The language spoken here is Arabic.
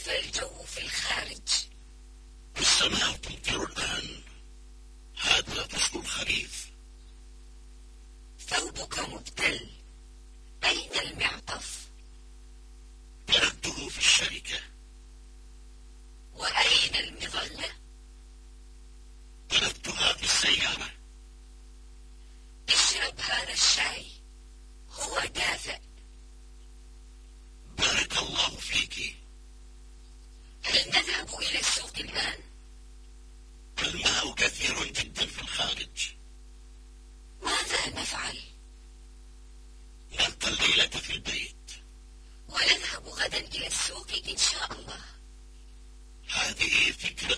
كيف الجو في الخارج؟ السماء تمطر الآن هذا فصل الخريف ثوبك مبتل أين المعطف؟ تركته في الشركة وأين المظلة؟ تركتها في السيارة اشرب هذا الشاي الآن؟ الماء كثير جدا في الخارج ماذا نفعل؟ نبقى الليلة في البيت ونذهب غدا إلى السوق إن شاء الله هذه فكرة